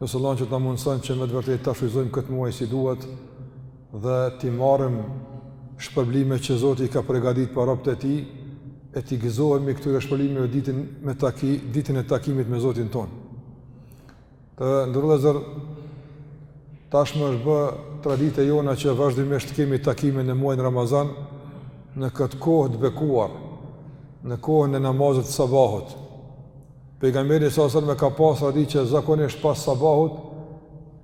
Lusim Allahun që të na mundëson që me të vërtetë ta shfrytëzojmë këtë muaj si duhet dhe t'i marrim shpërblimet që Zoti i ka pregatit për robët e tij e t'i gëzohemi këtyre shpërblimeve ditën, me taki, ditën e takimit me Zotin tonë. Të nderuar vëllezër, tashmë është bë traditë e jona që vazhdimisht kemi takime në muajin Ramazan në këtë kohë të bekuar, në kohën e namazit të sabahut, Pejgamberi sallallahu alajhi wasallam e ka pasur adet që zakonisht pas sabahut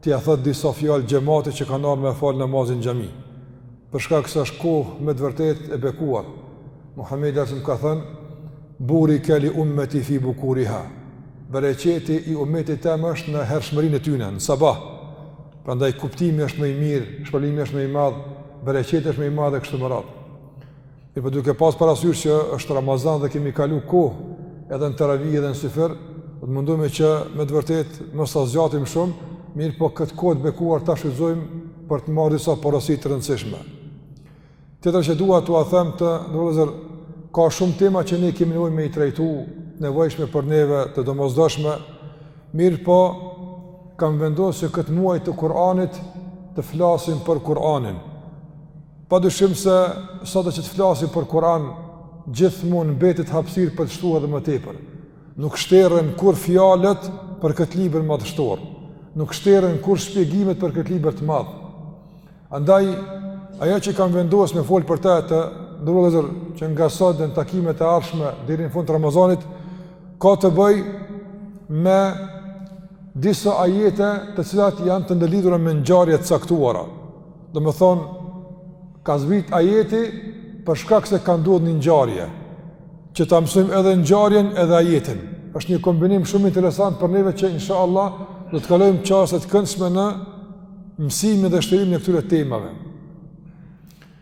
t'ia thotë disa fjalë xhamatit që kanë ardh me fal namazin në xhami. Për shkak se është kohë me të vërtetë e bekuar. Muhamedi alejhi selam ka thënë: "Burike li ummeti fi bukuriha." Bereqeti i ummetit tem është në hershmërinë e tyne, në sabah. Prandaj kuptimi është më i mirë, shpërblimi është më i madh, bereqeti është më i madh e kështu me radhë. Mirëpo duke pas parasysh që është Ramazan dhe kemi kalu kohë edhe në Teravi edhe në Syfyr, do të mundohemi që me të vërtetë mos ta zgjatim shumë, mirëpo këtë kohë të bekuar ta shfrytëzojmë për të marrë disa porosi të rëndësishme. Tjetër që dua t'ua them të nderuar vëllezër, ka shumë tema që ne kemi nevojë me i trajtu, të nevojshme për neve, të domosdoshme, mirëpo kam vendos që këtë muaj të Kur'anit të flasim për Kur'anin. Pa dyshim se sado që të flasim për Kur'an, gjithmonë mbetet hapësirë për të shtuar dhe më tepër. Nuk shterren kurrë fjalët për këtë libër madhështor. Nuk shterren kurrë shpjegimet për këtë libër të madh. Andaj ajo që kam vendos me fol për të të nderuar vëllezër që nga sot në takimet e ardhshme deri në fund të Ramazanit ka të bëjë me disa ajete të cilat janë të ndërlidhura me ngjarje të caktuara. Domethënë, ka zbrit ajeti për shkak se ka ndodh një ngjarje, që ta mësojmë edhe ngjarjen edhe ajetin. Është një kombinim shumë interesant për neve që inshallah do të kalojmë çaste të këndshme në mësimin dhe shtjellimin e këtyre temave.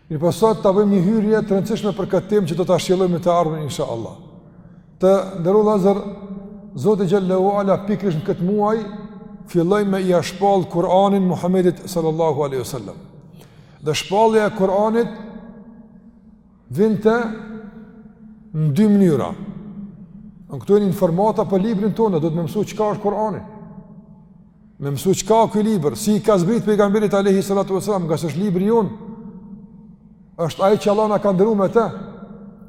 Mirëpo sot ta bëjmë një hyrje të rëndësishme për këtë temë që do ta shtjellojmë në të ardhmen inshallah. Të nderuar vëllezër, Zoti Xhelle ue Ala pikërisht në këtë muaj, filloi me ia shpall Kur'anin Muhammedit sallallahu alejhi ve sellem. Dhe shpallja e Kur'anit vinte në dy mënyra. Edhe këto janë informata për librin tonë, duhet me mësu çka është Kur'ani. Me mësu çka â ky libër, si i ka zbrit pejgamberit Alejhi Salatu Veselam, ngase është libri jonë, është ai që Allahu na ka nderu me te,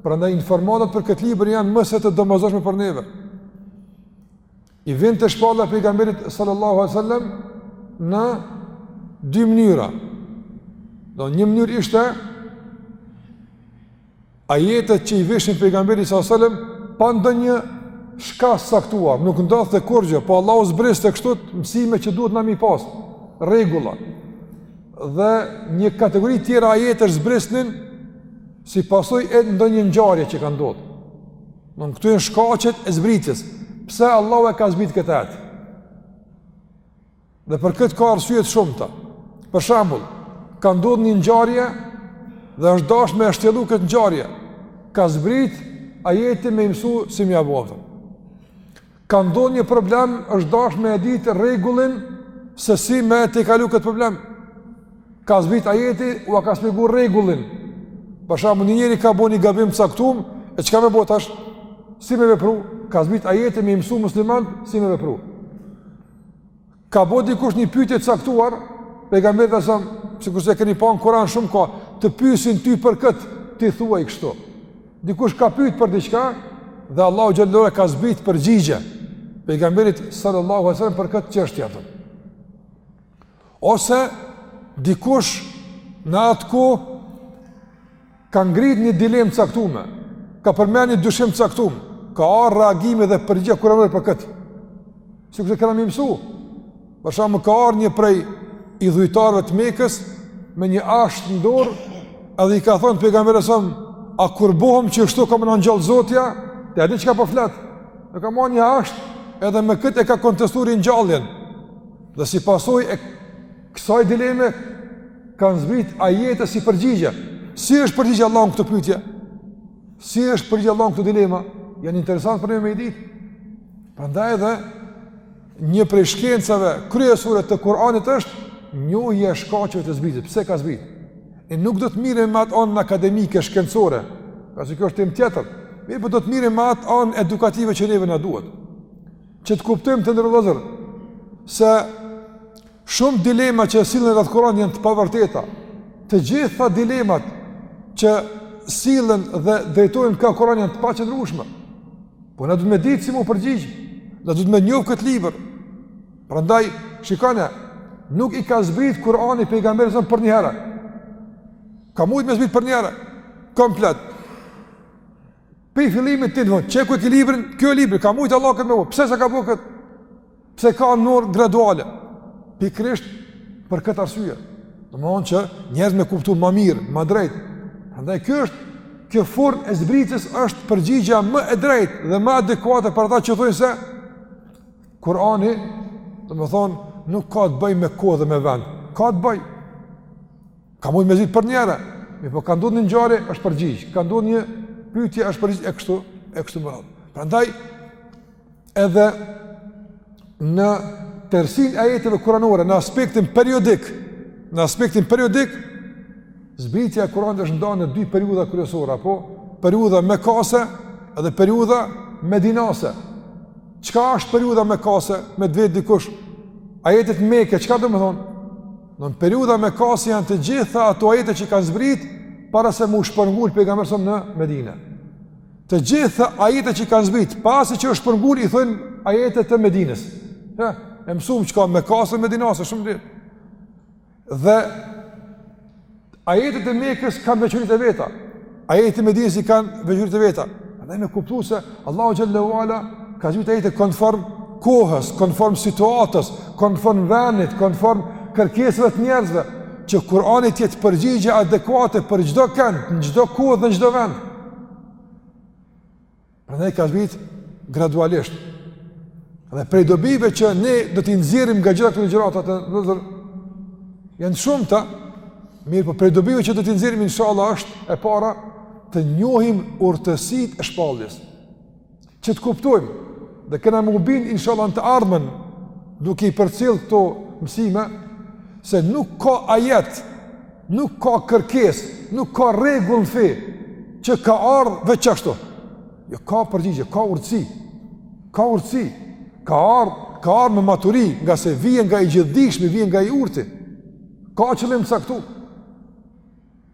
prandaj informatat për këtë libër janë më se të domosdoshme për neve. I vinte shpallja pejgamberit Sallallahu Alejhi Veselam në dy mënyra. Do një mënyrë ishte, Ajetet që i vinin pejgamberit alejhi selam pa ndonjë shkas të caktuar, nuk ndodhte kurrgjë, po Allahu zbriste kështu mësime që duhet na me i pas, rregulla. Dhe një kategori tjetër ajetesh zbrisnin si pasojë e ndonjë ngjarje që ka ndodhur. Do të thotë këtu janë shkaqet e zbritjes. Pse Allahu e ka zbrit këtë ajet? Dhe për këtë ka arsye të shumta. Për shembull, ka ndodhur një ngjarje dhe është dashur me shtjellu këtë ngjarje. Ka zbrit ajeti me mësu si me ia ba ata. Ka ndodhur një problem, është dashur me ditë rregullin se si me tejkalu këtë problem. Ka zbrit ajeti ua ka shpjegu rregullin. Për shembull, një njeri ka bënë një gabim të caktuar, e çka me bo tash? Si me vepru? Ka zbrit ajeti me i mësu muslimanët si me vepru. Ka bo dikush një pyetje të caktuar, pejgamberit alejhi selam, sikurse keni pa në Kuran shumë ka, të pyesin ty për këtë, ti thuaj kështu. Dikush ka pyt për diçka, dhe Allahu xhele shanuhu ka zbrit përgjigje, pejgamberit sallallahu alejhi ve selem për këtë çështje. Të. Ose dikush në atë kohë ka ngrit një dilemë t'caktume, ka përmend një dyshim t'caktum, ka ardh reagimi dhe përgjigja kuranore për këtë. Sikurse kena me mësu, për shembull ka ardh një prej idhujtarëve të Mekës me një asht në dorë edhe i ka thonë pejgamberit alejhi selam, a kur bohem qështu ka me na ngjallë Zoti, a ti e di çka po flet, e ka marrë një asht edhe me këtë e ka kontestu ringjalljen, Dhe si pasojë e kësaj dileme, kanë zbrit ajete si përgjigje. Si është përgjigj Allahu në këto pytje? Si është përgjigj Allahu në këto dilema? Janë interesante për ne me i ditë. Prandaj edhe, një prej shkencave kryesore të Kuranit është njohja e shkaqeve të zbritjes. Pse ka zbrit? E nuk do të merremi me atë anën akademike shkencore, pasi kjo është temë tjetër. Mirëpo do të merremi me atë anë edukative që neve na duhet. Që të kuptojmë të nderuar vllezër, se shumë dilema që sillen rreth Kur'anit janë të pavërteta. Të gjitha dilemat që sillen dhe drejtohen ka Kur'ani janë të paqëndrueshme. Po na duhet me ditë si m'u përgjigj, na duhet me njohë këtë libër. Prandaj, shikoni, nuk i ka zbrit Kur'ani pejgamberit alejhi selam përnjëherë. Ka mujt me zbrit përnjëherë komplet. Prej fillimit t'i thotë, qe ku e ki librin, kjo libri ka mujt Allahu këtë me bo. Pse s'e ka bo këtë? Pse ka ndodh graduale? Pikrisht për këtë arsye. Domethënë që njerëzit me kuptu më mirë, më drejt. Prandaj ky është kjo formë e zbritjes është përgjigja më e drejtë dhe më adekuate për ata që thonë se Kurani, domethënë, nuk ka të bëjë me kohë dhe me vend. Ka të bëjë Ka mujt me zbrit përnjëherë, mirëpo ka ndodhë një ngjarje, është përgjigjë, ka ndodhë një pyetje, është përgjigjë, e kështu, e kështu me radhë. Prandaj, edhe në tërësinë e ajeteve kuranore, në aspektin periodik, në aspektin periodik, zbritja e Kuranit është nda në dy periudha kryesore, po, periudha mekase edhe periudha medinase. Çka është periudha mekase, me t'vetë dikush, ajetet meke, çka domethënë? Në periudha mekase janë të gjitha ato ajete që kanë zbrit para se mu shpërngul pejgamberi sa në Medinë. Të gjitha ajete që kanë zbrit pasi që është shpërngul i thon ajete të Medinës. Hë, e mësuam çka mekase medinase, shumë ditë. Dhe Ajetet e Mekës kanë veçoritë e veta. Ajetet e Medinës i kanë veçoritë e veta. Andaj me kuptu se Allahu xhallahu ala ka zbrit ajete konform kohës, konform situatës, konform vendit, konform kërkesave të njerëzve, që Kurani të jetë përgjigje adekuate për çdo kënd, në çdo kohë dhe në çdo vend. Prandaj ka zbrit gradualisht. Dhe prej dobive që ne do t'i nxjerrim nga gjitha këto gjëra të vëzër janë shumta, mirëpo prej dobive që do t'i nxjerrim inshallah është e para të njohim urtësitë e shpalljes. Që të kuptojmë dhe kena m'u bind inshallah në të ardhmen duke i përcjell këto mësime se nuk ka ajet Nuk ka kërkesë, nuk ka rregull në fe, që ka ardhë veç ashtu. Jo, ka përgjigje, ka urtësi, ka urtësi, ka ardhë, ka ardhë me maturi, ngase vjen nga i Gjithëdijshmi, vjen nga i Urti. Ka qëllim të caktu.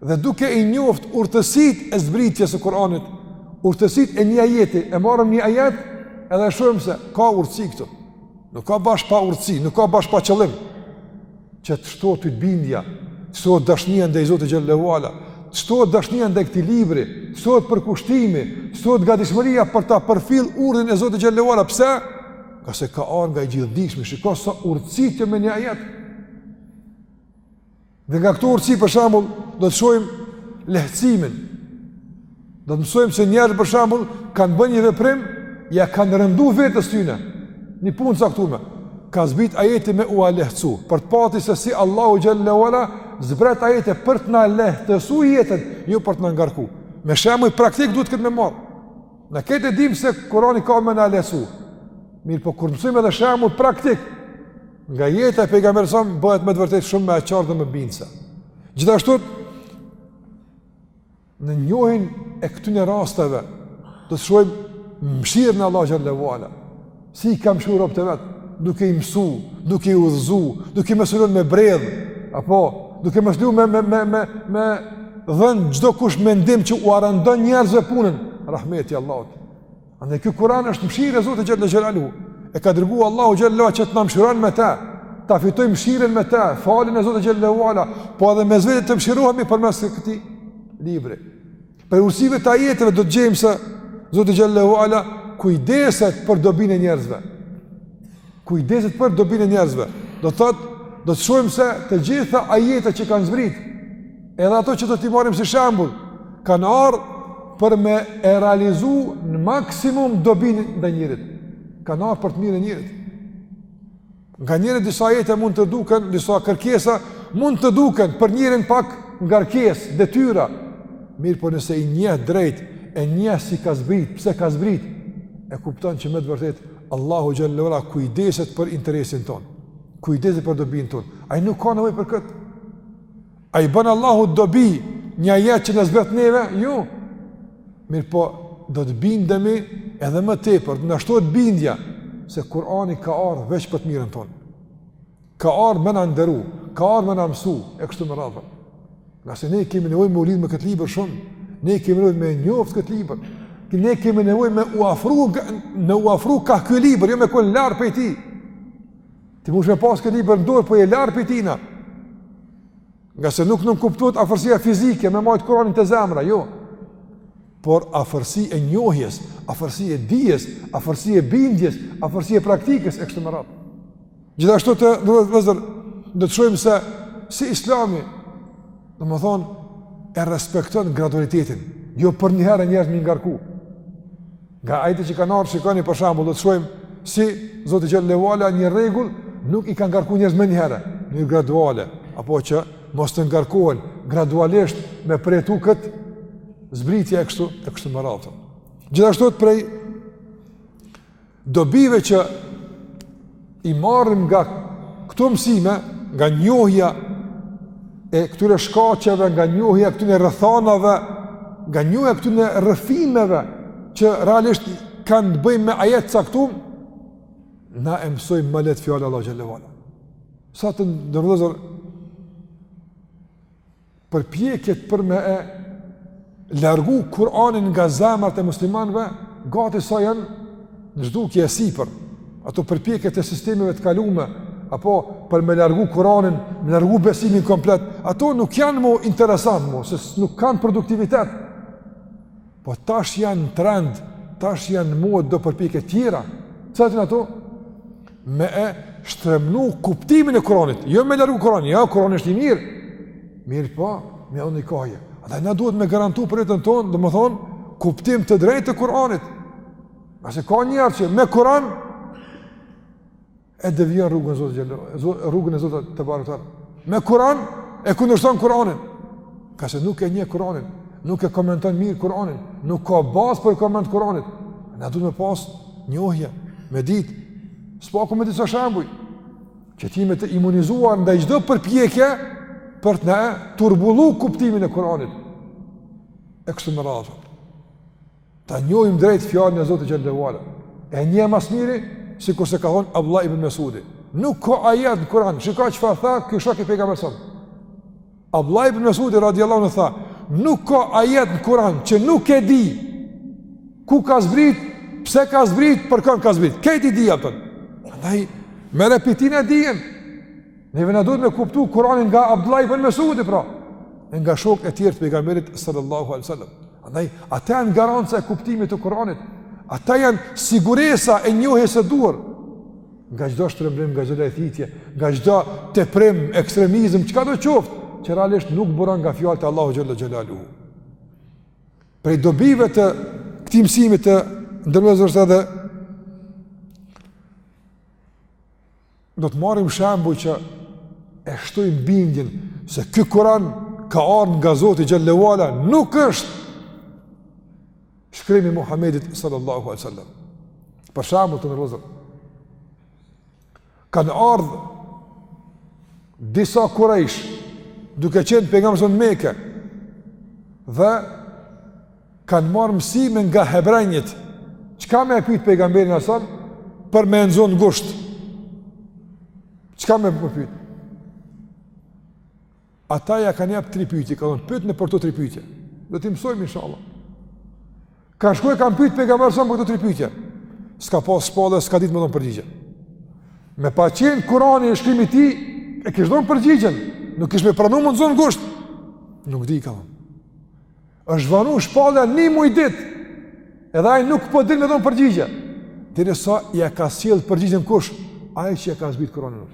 Dhe duke i njoft urtësitë e zbritjes së Kuranit, urtësitë e një ajeti, e marrim një ajet, edhe e shohim se ka urtësi këtu. Nuk ka bash pa urtësi, nuk ka bash pa qëllim. Që të shtohet ty bindja, të shtohet dashnia ndaj Zotit xhallahu ala, të shtohet dashnia ndaj këtij libri, të shtohet përkushtimi, të shtohet gatishmëria për ta përfill urdhrin e Zotit xhallahu ala. Pse? Ngase ka ardh nga i Gjithëdijshmi, shiko sa urtësi të me një ajet. Dhe nga këto urtësi për shembull do të shohim lehtësimin. Do të mësojmë se njerëz për shembull kanë bënë një veprim, ia kanë rëndu vetes tyne. Një punë caktume ka zbrit ajeti me ua lehtësu, për të pati se si Allahu xhallahu ala zbret ajete për të na lehtësu jetën, jo për të na ngarku. Me shembull praktik duhet këtë me marr. Na këtë e dimë se Kurani ka me na lehtësu. Mirëpo kur mësojmë edhe shembull praktik, Nga jeta e pejgamberit sa bëhet me të vërtet shumë më e qartë dhe më bindëse. Gjithashtu në njohjen e këtyre rasteve do të shohim mëshirën e Allahut xhele ve ala. Si i ka mëshiru robt e vet, duke i mësu, duke i udhëzu, duke mos i lon me bredh, apo duke mos lon me me me me me dhën çdokush mendim që ua randon njerëzve punën, rahmeti i Allahut. Andaj ky Kur'an është mëshirë e Zotit xhele xhelaluhu. E ka dërgu Allahu xhele që të na mëshiron me të, ta fitojmë mëshirën me të, faljen e Zotit xhele ve ala, po edhe mes vetit të mëshirohemi përmes këtij libri. Prej urtësive të ajeteve do të gjejmë se Zoti xhele ve ala kujdeset për dobinë e njerëzve. Kujdeset për dobinë e njerëzve. Do të thotë, do të shohim se të gjitha ajetet që kanë zbrit Edhe ato që do t'i marrim si shembull, kanë ardhur për me e realizu në maksimum dobinë e njerit. Kanë ardh për të mirën e njerit. Nganjëherë disa ajete mund të duken, disa kërkesa mund të duken për njerin pak ngarkesë, detyra. Mirëpo nëse i njeh drejt, e njeh si ka zbrit, pse ka zbrit, e kupton që me të vërtet, Allahu xhele ve ala kujdeset për interesin ton, kujdeset për dobin ton. Ai nuk ka nevojë për këtë. A i bën Allahut dobi një ajet që na zbret neve? Jo. Mirëpo, do të bindemi edhe më tepër, do të na shtohet bindja, se Kurani ka ardhë veç për të mirën tonë. Ka ardhë me na nderu, ka ardhë me na mësu, e kështu me radhë. Ngase ne kemi nevoj me u lidh me këtë libër shumë, ne kemi nevoj me njoftë këtë libër, ne kemi nevoj me u afru, me u afru ka ky libër, jo me kon larg prej tij. Ti munesh me pas këtë libër në dorë, po je larg prej tina. Ngase nuk nënkuptohet afërsia fizike me majtë kuranin te zemra, jo. Por afërsi e njohjes, afërsi e dijes, afërsi e bindjes, afërsi e praktikës, e kështu me radhë. Gjithashtu të nderuar vëllezër, do të shohim se si islami, domethënë, e respekton gradualitetin, jo përnjëherë njerëzit me i ngarku. Nga ajetet që kanë ardhë, shikoni për shembull, do të shohim, si Zoti xhele ve ala një rregull, nuk i ka ngarku njerëz menjëherë, mënyrë graduale, apo që mos të ngarkohen gradualisht me përjetu këtë zbritje e kështu, e kështu me radhë. Gjithashtu prej dobive që I marrim nga këto mësime, nga njohja e këtyre shkaqeve, nga njohja e këtyre rrethanave, nga njohja e këtyre rrëfimeve që realisht kanë të bëjnë me ajete të caktume, na e mësojmë më lehtë fjalën e Allahut xhele ve ala. Sa të nderuar vëllezër përpjekjet për me e largu Kur'anin nga zemrat e muslimanëve, gati sa janë në zhdukje e sipër. Ato përpjekjet e sistemeve të kalume apo për me largu Kur'anin, me largu besimin komplet, ato nuk janë mo interesant mo, se nuk kanë produktivitet. Po tash janë trend, tash janë modë do përpjekje tjera. Cilat janë ato? me e shtremnu kuptimin e Kur'anit, jo me largu Kur'anin, ja Kur'ani është i mirë. Mirëpo, medoemos neve na duhet me garantu për jetën tonë, domethënë kuptim të drejtë të Kur'anit. Pasi ka njerëz që me Kur'an e devijon rrugën, rrugën e Zotit të Lartë. Me Kur'an e kundërshton Kur'anin. Ka se nuk e njeh Kur'anin, nuk e komenton mirë Kur'anin, nuk ka bazë për koment Kur'anit. Na duhet me pas njohje, me ditë. Së paku me disa shembuj që t'jemi të imunizuar ndaj çdo përpjekje për të na turbullu kuptimin e Kur'anit. E kështu me radhë. Ta njohim drejt fjalën e Zotit xhel-le ue ala. E njeh më së miri sikurse ka thon Abdullah ibn Mesudi. Nuk ka ajet në Kur'an, shiko çfarë tha ky shok i pejgamberit alejhi selam. Abdullah ibn Mesudi radhiyallahu anhu tha, nuk ka ajet në Kur'an që nuk e di ku ka zbrit, pse ka zbrit, për kë ka zbrit. Këtë e di, atë. Andaj me përvetësu e dijen. Neve na duhet me kuptu Kur'anin nga Abdullah ibn Mesudi pra, e nga shokët e tjerë të pejgamberit sallallahu alaihi wasallam. Andaj ata janë garanca e kuptimit të Kur'anit. Ata janë siguresa e njohjes së duhur nga çdo shtrembërim, nga çdo lajthitje, nga çdo teprim, ekstremizëm, çkado qoftë, që realisht nuk buron nga fjalët e Allahut xhel-le xhelaluhu. Prej dobive të këtij mësimi të nderuar vëllezër edhe do të marrim shembull që e shtojmë bindjen se ky Kur'an ka ardh nga Zoti xhel-le ue ala, nuk është shkrimi i Muhamedit sallallahu alaihi wasallam. Për shembull të nderuar vëllezër. Kanë ardh disa kurejsh duke qenë pejgamberi në Mekë dhe kanë marrë mësime nga hebrenjtë, çka me e pyt pejgamberin alejhi selam, për me e zonë ngusht, çka me pyt? Ata ia kanë jap tri pytje, kanë thonë, pytne për këto tri pytje, do t'i mësojmë, insha Allah. Kanë shku e kanë pyt pejgamberin alejhi selam për këto tri pytje, s'ka pas shpallje s'ka ditë me dhonë përgjigje. Me pas qenë Kur'ani shkrimi i tij, e kish dhonë përgjigjen, nuk kish me pranu me u zonë ngusht, nuk di, ka thonë. Është vonu shpallja një muj ditë, edhe ai nuk po din me dhon përgjigje. Derisa ia ka sjellë përgjigjen kush, ai që ia ka zbritë Kuranin.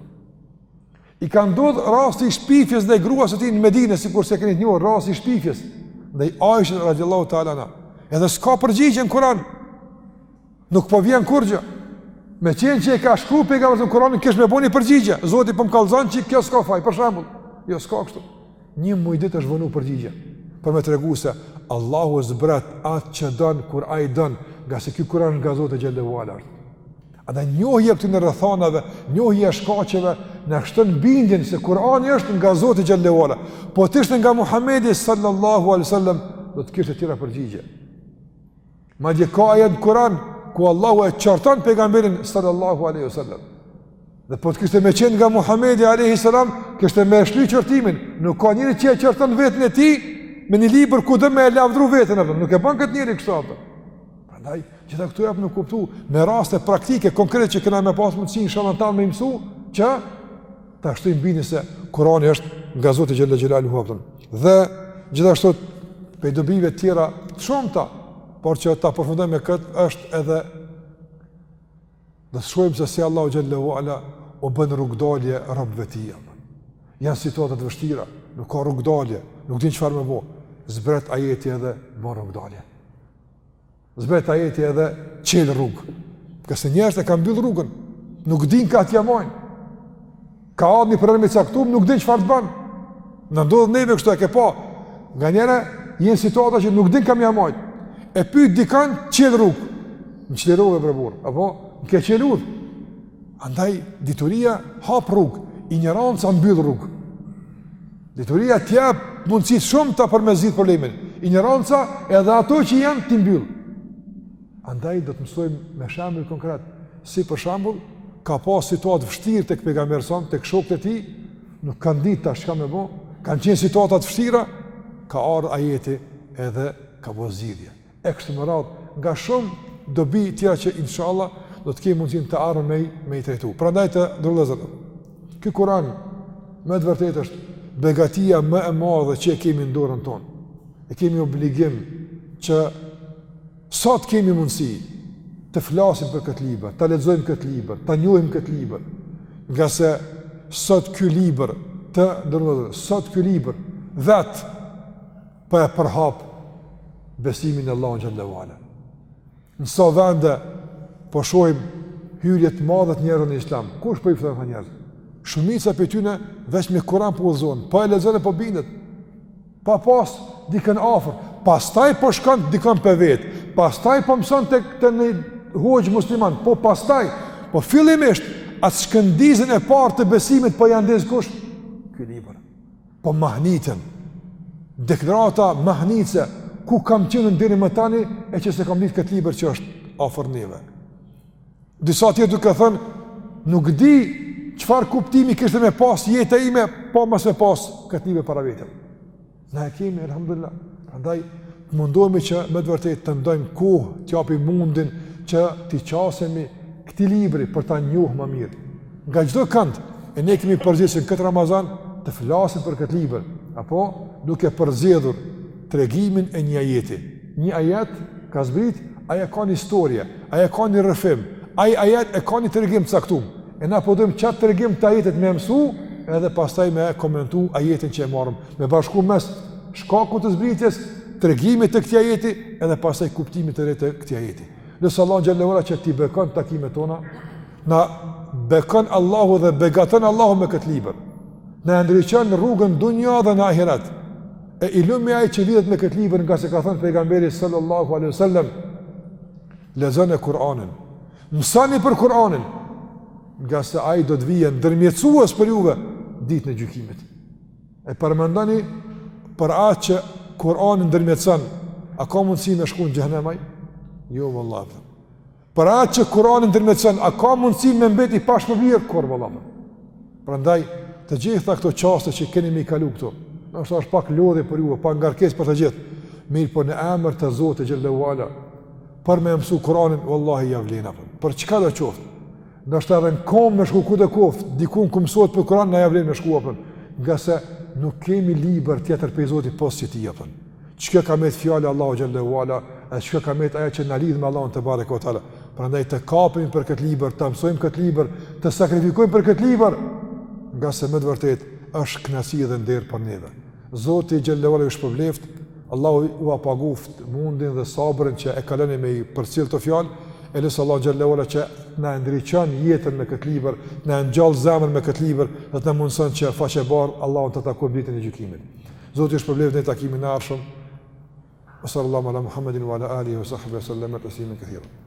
I ka ndodhë rasti i shpifjes ndaj gruas së tij në Medine, sikurse keni dëgju, rasti i shpifjes ndaj Ajshes radiallahu teala anha. Edhe s'ka përgjigje në Kuran. Nuk po vjen kurgjo. Me qenë që e ka shkru pejgamberi Kuranin, kish me bo një përgjigje. Zoti po më kallzon që kjo s'ka faj, për shembull. Jo, s'ka kështu. Një muj ditë është vonu përgjigjja. Për me tregu se Allahu e zbret atë që don, kur ai don, ngase ky Kuran nga Zoti xhele ve ala. Edhe njohja e këtyne rrethanave, njohja e shkaqeve, na shton bindjen se Kurani është nga Zoti xhele ve ala. Po të ishte nga Muhammedi sallallahu aleyhi sallam, do të kishte tjera përgjigje. Madje ka ajet në Kur'an, ku Allahu e qorton pejgamberin sallallahu aleyhi sallam. Dhe po të kishte me qenë nga Muhammedi aleyhi sallam, kishte me e shly qortimin, nuk ka njeri që e qorton veten e tij, me një libër ku do me e lavdru veten apo, nuk e ban këtë njeri kështu apo. Prandaj, gjitha këto japin me kuptu, me raste praktike, konkrete që kena me pasë mundësi inshallah teala me i mësu, që ta shtojmë bindjen se Kurani është nga Zoti xhele xhelaluhu apo. Dhe gjithashtu prej dobive tjera të shumta, por që ta përfundojmë me këtë është edhe do të shohim se si Allahu xhele ve ala u bon rrugëdalje robëve të tij. Janë situatat vështira, nuk ka rrugëdalje, nuk din çfarë me bo, zbret ajeti edhe bon rrugëdalje. Zbret ajeti edhe çel rrugë. Ngase njerëzit e ka mbyllë rrugën. Nuk din kah t'ia majnë. Ka ardhë një problem i caktum, nuk din çfarë të bajnë. Na ndodh neve kështu e ke pa. Nganjëherë jena n'situata që nuk din kah me ia majtë. E pyt dikan, çel rrugë. Na çel rrugë bre burrë. Apo, na ke çelë udhë. Andaj, dituria hap rrugë. Injoranca mbyll rrugë. Dituria të jap mundësi shumta për me zgjidh problemin. Injoranca edhe ato që janë t'i mbyll. Andaj do të mësojmë me shembull konkret. Si për shembull, ka pas situatë vështirë tek pejgamberi son, tek shokët e tij, nuk kanë ditë tash çka me bo. Kanë qenë situata të vështira, ka ardhë ajeti edhe ka bo zgjidhje. e kështu me radhë, nga shumë dobi tjera që inshallah do të kemi mundësinë të arrijmë me me i trajtu. Prandaj të nderuar vëllezër. Ky Kur'an me të vërtetë është begatia më e madhe që e kemi në dorën tonë. E kemi obligim që sa të kemi mundësi të flasim për këtë libër, ta lexojmë këtë libër, ta njohim këtë libër. Ngase sot ky libër të nderuar vëllezër, sot ky libër vetë po e përhap besimin e Allahut xhelle ue ala. Në sa vende po shohim hyrje të madhe të njerëzve në Islam. Kush po i fton ata njerëz? Shumica prej tyre vetëm me Kur'an po udhëzon, po e lexon e po bindet. Pa pas dikën afër, pastaj po shkon dikun po e vet, pastaj po mëson tek te një hoxhë musliman, po pastaj po fillimisht atë shkëndizën e parë të besimit po jau ndez kush? Ky libër. Po mahniten. Deklarata mahnitëse, ku kam qenë unë deri më tani, e që s'e kam ditë këtë libër që është afër neve. Disa të tjerë duke thënë, nuk di çfarë kuptimi kishte me pas jeta ime, po mos me pas këtë libër para vetes. Na e kemi, alhamdulillah. Prandaj, mundohemi që me të vërtetë të ndajmë kohë, të japim mundin që t'i qasemi këtij libri për ta njohur më mirë. Nga çdo kënd e ne kemi përzgjedh në këtë Ramazan të flasim për këtë libër, apo duke përzgjedhur tregimin e një ajeti. Një ajet ka zbrit, ai e ka një histori, ai e ka një rrëfim, ai ajet e ka një tregim të caktuar. E na po dojmë qat tregim të ajetit me e mësu, edhe pastaj me komentu ajetin që e marrim. Me bashku mes shkaku të zbritjes, tregimit të këtij ajeti, edhe pastaj kuptimit të drejtë të këtij ajeti. E lus Allahun xhelle ue ala që t'i bekon takimet tona, na bekon Allahu dhe begaton Allahu me këtë libër. Na e ndriçon rrugën n'dunja dhe në ahiret. E i lumi ai që lidhet me këtë libër ngase ka thënë pejgamberi sallallahu aleyhi sallam, lexone Kur'anin, mësoni për Kur'anin, ngase ai do të vjen ndërmjetësues për juve ditën e gjykimit. E paramendoni për atë që Kur'ani ndërmjetëson, a ka mundësi me shku në xhehennem ai? Jo vallahi. Për atë që Kur'ani ndërmjetëson, a ka mundësi me mbet i pashpërblyer? Kurrë vallahi. Prandaj të gjitha këto çaste që keni me i kalu këtu, ndoshta është pak lodhje për ju, pak ngarkesë për të gjithë. Mirëpo në emër të Zotit xhelle ue ala, për me e mësu Kur'anin, vallahi ja vlen apo. Për çkado qoftë, Ndoshta edhe në kom me shku kudo koftë, dikun ku mësohet për Kur'an, na ja vlen me shku apo, ngase nuk kemi libër tjetër prej Zotit pos qëtij apo. Qekjo ka met fjala e Allahut xhelle ue ala, e qekjo ka met ajo që na lidh me Allahun tebareke ue teala. Prandaj të kapemi për këtë libër, ta mësojmë këtë libër, të sakrifikojmë për këtë libër, ngase me të vërtetë është knaqësi dhe nder për neve. Zoti xhelle ue ala ju shpërbleft, Allahu ua paguft mundin dhe sabrin që e kaloni me i përcjell këto fjalë. E lus Allahun xhelle ue ala që na e ndriçon jetën me këtë libër, na e ngjall zemrën me këtë libër dhe të na mundson që faqebardhë Allahun ta takojmë ditën e gjykimit. Zoti ju shpërbleft dej në takimin e ardhshëm. Sallallahu ala Muhammedin wa ala alihi wa sahbihi wa sallam tasliman kathira.